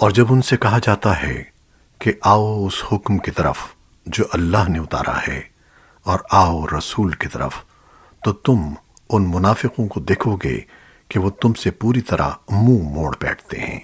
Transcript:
اور جب ان سے کہا جاتا ہے کہ آؤ اس حکم کی طرف جو اللہ نے اتارا ہے اور آؤ رسول کی طرف، تو تم ان منافقوں کو دیکھو گے کہ وہ تم سے پوری طرح منہ موڑ بیٹھتے ہیں۔